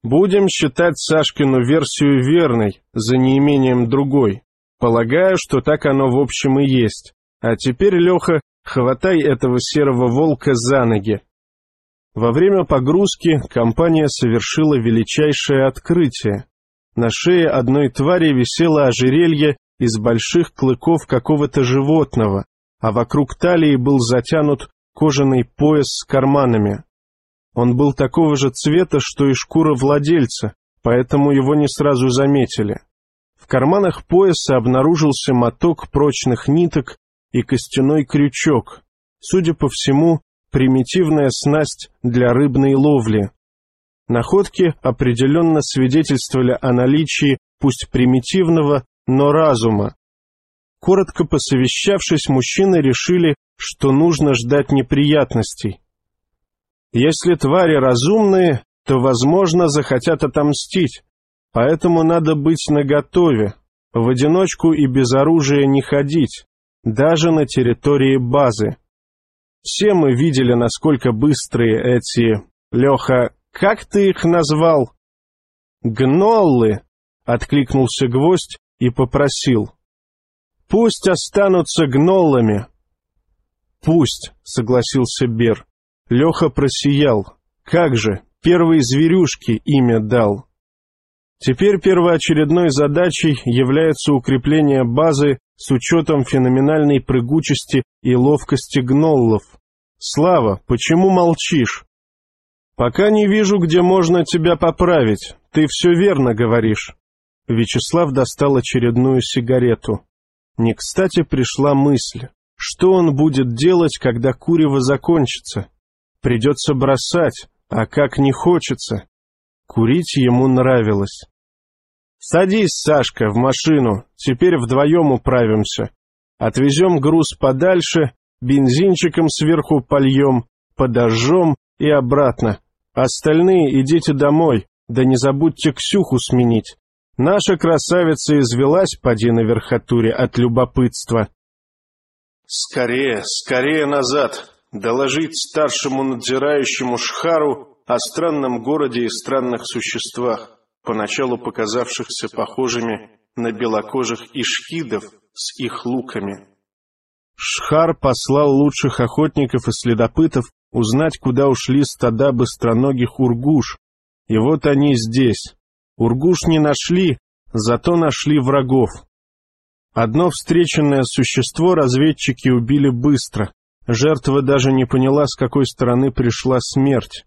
«Будем считать Сашкину версию верной, за неимением другой. Полагаю, что так оно в общем и есть. А теперь, Леха, хватай этого серого волка за ноги». Во время погрузки компания совершила величайшее открытие. На шее одной твари висело ожерелье из больших клыков какого-то животного, а вокруг талии был затянут кожаный пояс с карманами. Он был такого же цвета, что и шкура владельца, поэтому его не сразу заметили. В карманах пояса обнаружился моток прочных ниток и костяной крючок, судя по всему, примитивная снасть для рыбной ловли. Находки определенно свидетельствовали о наличии, пусть примитивного, но разума. Коротко посовещавшись, мужчины решили, что нужно ждать неприятностей. Если твари разумные, то, возможно, захотят отомстить, поэтому надо быть наготове, в одиночку и без оружия не ходить, даже на территории базы. Все мы видели, насколько быстрые эти... Леха, как ты их назвал? Гноллы, — откликнулся гвоздь, и попросил. «Пусть останутся гноллами». «Пусть», — согласился Бер. Леха просиял. «Как же, первой зверюшке имя дал». Теперь первоочередной задачей является укрепление базы с учетом феноменальной прыгучести и ловкости гноллов. Слава, почему молчишь? Пока не вижу, где можно тебя поправить. Ты все верно говоришь. Вячеслав достал очередную сигарету. Не кстати пришла мысль, что он будет делать, когда курево закончится. Придется бросать, а как не хочется. Курить ему нравилось. «Садись, Сашка, в машину, теперь вдвоем управимся. Отвезем груз подальше, бензинчиком сверху польем, подожжем и обратно. Остальные идите домой, да не забудьте Ксюху сменить. Наша красавица извелась, поди на верхотуре, от любопытства». «Скорее, скорее назад, доложить старшему надзирающему Шхару о странном городе и странных существах, поначалу показавшихся похожими на белокожих ишхидов с их луками. Шхар послал лучших охотников и следопытов узнать, куда ушли стада быстроногих ургуш, и вот они здесь. Ургуш не нашли, зато нашли врагов. Одно встреченное существо разведчики убили быстро. Жертва даже не поняла, с какой стороны пришла смерть.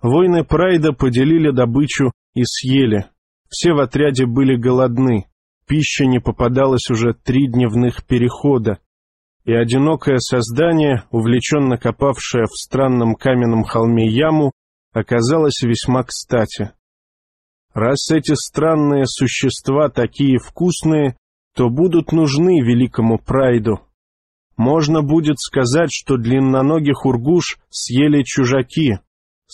Воины Прайда поделили добычу и съели. Все в отряде были голодны. Пища не попадалась уже три дневных перехода. И одинокое создание, увлеченно копавшее в странном каменном холме яму, оказалось весьма кстати. Раз эти странные существа такие вкусные, то будут нужны великому Прайду. Можно будет сказать, что длинноногих ургуш съели чужаки,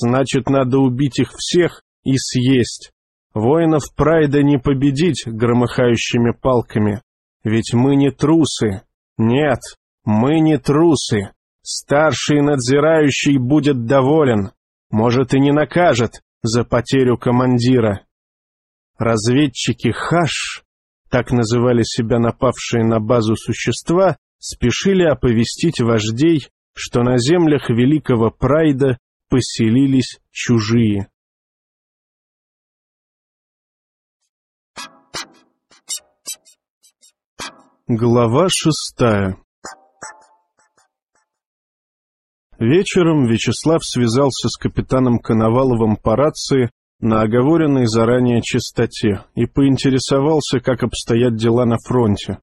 Значит, надо убить их всех и съесть. Воинов Прайда не победить громыхающими палками. Ведь мы не трусы. Нет, мы не трусы. Старший надзирающий будет доволен. Может, и не накажет за потерю командира. Разведчики Хаш, так называли себя напавшие на базу существа, спешили оповестить вождей, что на землях Великого Прайда поселились чужие. Глава шестая Вечером Вячеслав связался с капитаном Коноваловым по рации на оговоренной заранее частоте и поинтересовался, как обстоят дела на фронте.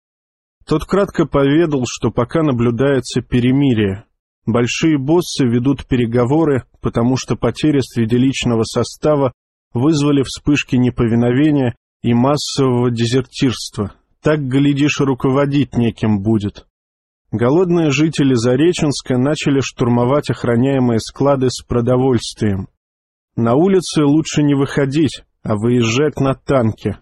Тот кратко поведал, что пока наблюдается перемирие, Большие боссы ведут переговоры, потому что потери среди личного состава вызвали вспышки неповиновения и массового дезертирства. Так, глядишь, руководить неким будет. Голодные жители Зареченска начали штурмовать охраняемые склады с продовольствием. На улице лучше не выходить, а выезжать на танке.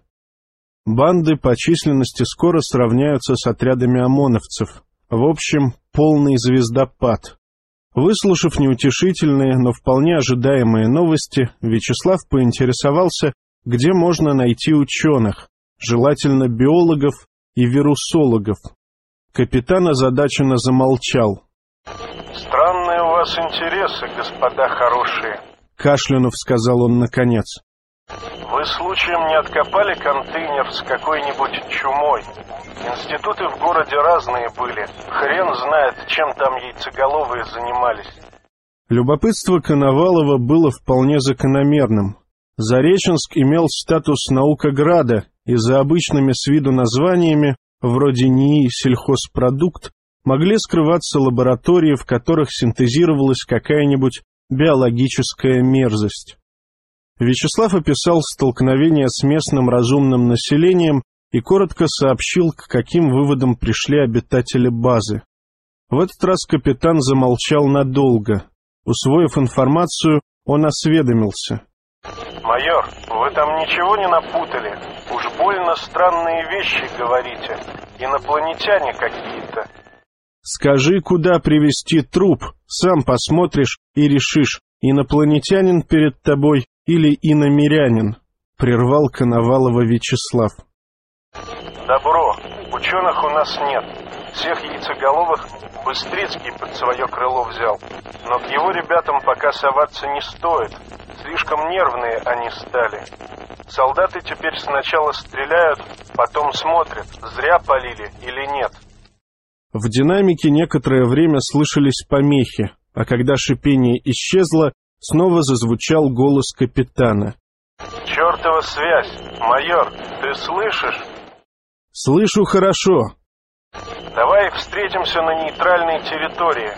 Банды по численности скоро сравняются с отрядами ОМОНовцев. В общем, полный звездопад. Выслушав неутешительные, но вполне ожидаемые новости, Вячеслав поинтересовался, где можно найти ученых, желательно биологов и вирусологов. Капитан озадаченно замолчал. «Странные у вас интересы, господа хорошие», — кашлянув сказал он наконец. Вы случаем не откопали контейнер с какой-нибудь чумой? Институты в городе разные были. Хрен знает, чем там яйцеголовые занимались. Любопытство Коновалова было вполне закономерным. Зареченск имел статус наукограда, и за обычными с виду названиями, вроде НИИ «Сельхозпродукт», могли скрываться лаборатории, в которых синтезировалась какая-нибудь биологическая мерзость. Вячеслав описал столкновение с местным разумным населением и коротко сообщил, к каким выводам пришли обитатели базы. В этот раз капитан замолчал надолго. Усвоив информацию, он осведомился. «Майор, вы там ничего не напутали? Уж больно странные вещи говорите. Инопланетяне какие-то». «Скажи, куда привезти труп, сам посмотришь и решишь, инопланетянин перед тобой или иномирянин, прервал Коновалова Вячеслав. Добро, ученых у нас нет. Всех яйцеголовых Быстрицкий под свое крыло взял. Но к его ребятам пока соваться не стоит. Слишком нервные они стали. Солдаты теперь сначала стреляют, потом смотрят, зря полили или нет. В динамике некоторое время слышались помехи, а когда шипение исчезло, снова зазвучал голос капитана. «Чертова связь! Майор, ты слышишь?» «Слышу хорошо». «Давай встретимся на нейтральной территории.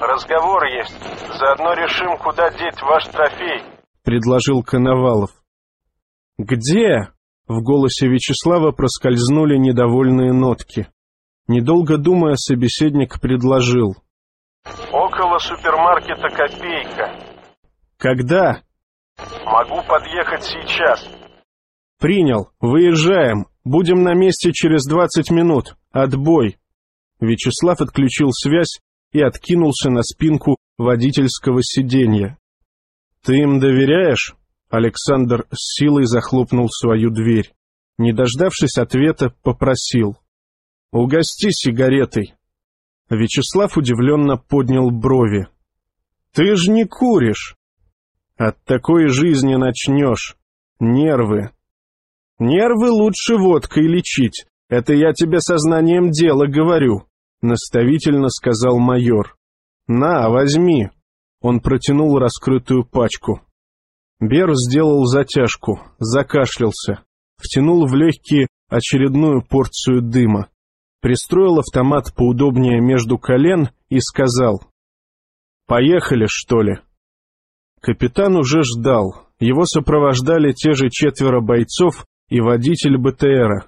Разговор есть. Заодно решим, куда деть ваш трофей», — предложил Коновалов. «Где?» — в голосе Вячеслава проскользнули недовольные нотки. Недолго думая, собеседник предложил. «Около супермаркета «Копейка». «Когда?» «Могу подъехать сейчас». «Принял. Выезжаем. Будем на месте через двадцать минут. Отбой». Вячеслав отключил связь и откинулся на спинку водительского сиденья. «Ты им доверяешь?» Александр с силой захлопнул свою дверь. Не дождавшись ответа, попросил. «Угости сигаретой». Вячеслав удивленно поднял брови. «Ты ж не куришь!» «От такой жизни начнешь. Нервы». «Нервы лучше водкой лечить. Это я тебе сознанием дела говорю», — наставительно сказал майор. «На, возьми». Он протянул раскрытую пачку. Бер сделал затяжку, закашлялся, втянул в легкие очередную порцию дыма пристроил автомат поудобнее между колен и сказал «Поехали, что ли?» Капитан уже ждал, его сопровождали те же четверо бойцов и водитель БТРа.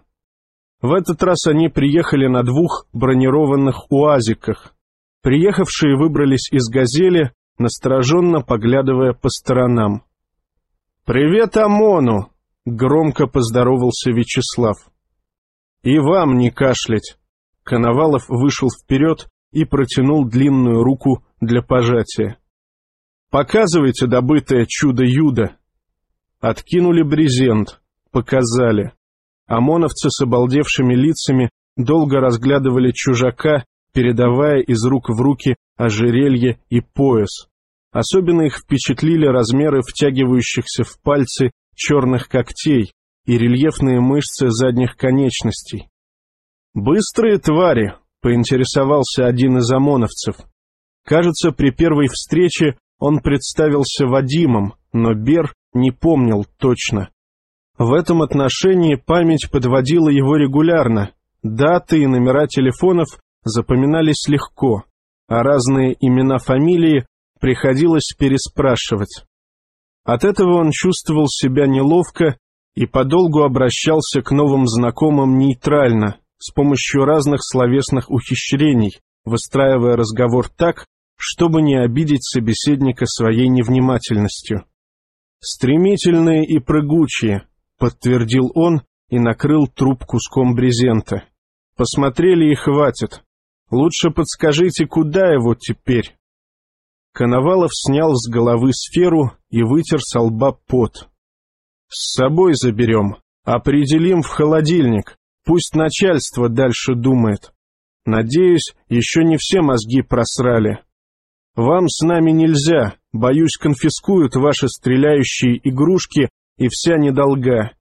В этот раз они приехали на двух бронированных УАЗиках. Приехавшие выбрались из «Газели», настороженно поглядывая по сторонам. «Привет ОМОНу!» — громко поздоровался Вячеслав. «И вам не кашлять!» Коновалов вышел вперед и протянул длинную руку для пожатия. «Показывайте добытое чудо-юдо!» Откинули брезент, показали. ОМОНовцы с обалдевшими лицами долго разглядывали чужака, передавая из рук в руки ожерелье и пояс. Особенно их впечатлили размеры втягивающихся в пальцы черных когтей и рельефные мышцы задних конечностей. «Быстрые твари», — поинтересовался один из ОМОНовцев. Кажется, при первой встрече он представился Вадимом, но Бер не помнил точно. В этом отношении память подводила его регулярно. Даты и номера телефонов запоминались легко, а разные имена-фамилии приходилось переспрашивать. От этого он чувствовал себя неловко и подолгу обращался к новым знакомым нейтрально, с помощью разных словесных ухищрений, выстраивая разговор так, чтобы не обидеть собеседника своей невнимательностью. «Стремительные и прыгучие», — подтвердил он и накрыл труп куском брезента. «Посмотрели и хватит. Лучше подскажите, куда его теперь?» Коновалов снял с головы сферу и вытер со лба пот. «С собой заберем, определим в холодильник, Пусть начальство дальше думает. Надеюсь, еще не все мозги просрали. Вам с нами нельзя, боюсь, конфискуют ваши стреляющие игрушки и вся недолга.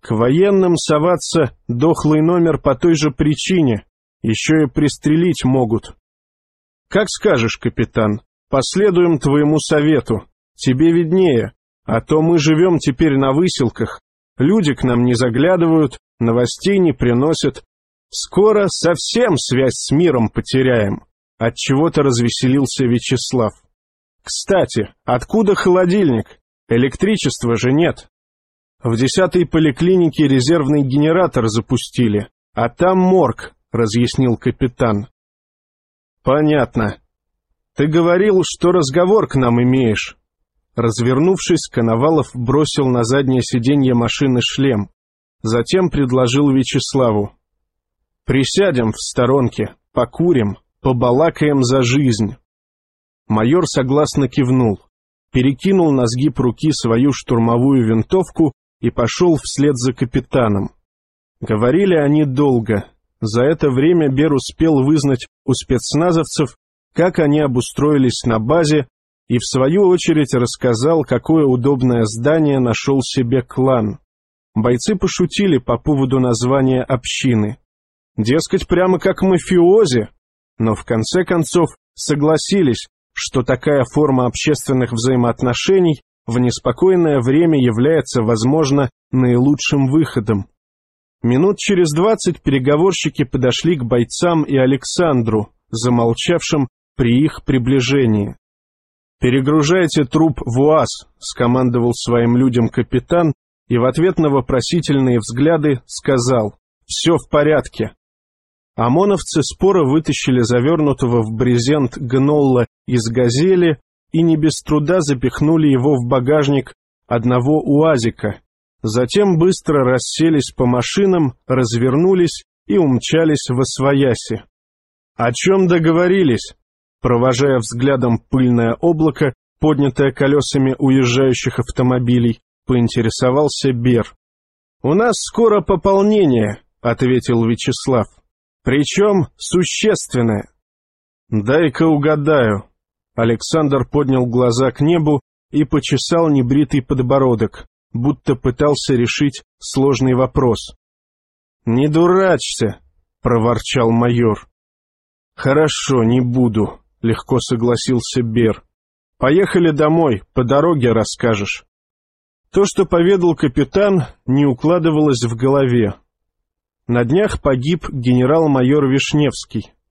К военным соваться дохлый номер по той же причине, еще и пристрелить могут. Как скажешь, капитан, последуем твоему совету, тебе виднее, а то мы живем теперь на выселках, люди к нам не заглядывают, новостей не приносят. Скоро совсем связь с миром потеряем. От чего то развеселился Вячеслав. Кстати, откуда холодильник? Электричества же нет. В десятой поликлинике резервный генератор запустили, а там морг, разъяснил капитан. Понятно. Ты говорил, что разговор к нам имеешь. Развернувшись, Коновалов бросил на заднее сиденье машины шлем. Затем предложил Вячеславу. «Присядем в сторонке, покурим, побалакаем за жизнь». Майор согласно кивнул, перекинул на сгиб руки свою штурмовую винтовку и пошел вслед за капитаном. Говорили они долго, За это время Бер успел вызнать у спецназовцев, как они обустроились на базе, и в свою очередь рассказал, какое удобное здание нашел себе клан. Бойцы пошутили по поводу названия общины. Дескать, прямо как мафиози, но в конце концов согласились, что такая форма общественных взаимоотношений в неспокойное время является, возможно, наилучшим выходом. Минут через двадцать переговорщики подошли к бойцам и Александру, замолчавшим при их приближении. «Перегружайте труп в УАЗ», — скомандовал своим людям капитан, и в ответ на вопросительные взгляды сказал «Все в порядке». ОМОНовцы споро вытащили завернутого в брезент гнолла из «Газели» и не без труда запихнули его в багажник одного УАЗика. Затем быстро расселись по машинам, развернулись и умчались в Освояси. «О чем договорились?» Провожая взглядом пыльное облако, поднятое колесами уезжающих автомобилей, поинтересовался Бер. «У нас скоро пополнение», — ответил Вячеслав. «Причем существенное». «Дай-ка угадаю». Александр поднял глаза к небу и почесал небритый подбородок, будто пытался решить сложный вопрос. «Не дурачься», — проворчал майор. «Хорошо, не буду», — легко согласился Бер. «Поехали домой, по дороге расскажешь». То, что поведал капитан, не укладывалось в голове. На днях погиб генерал-майор Вишневский.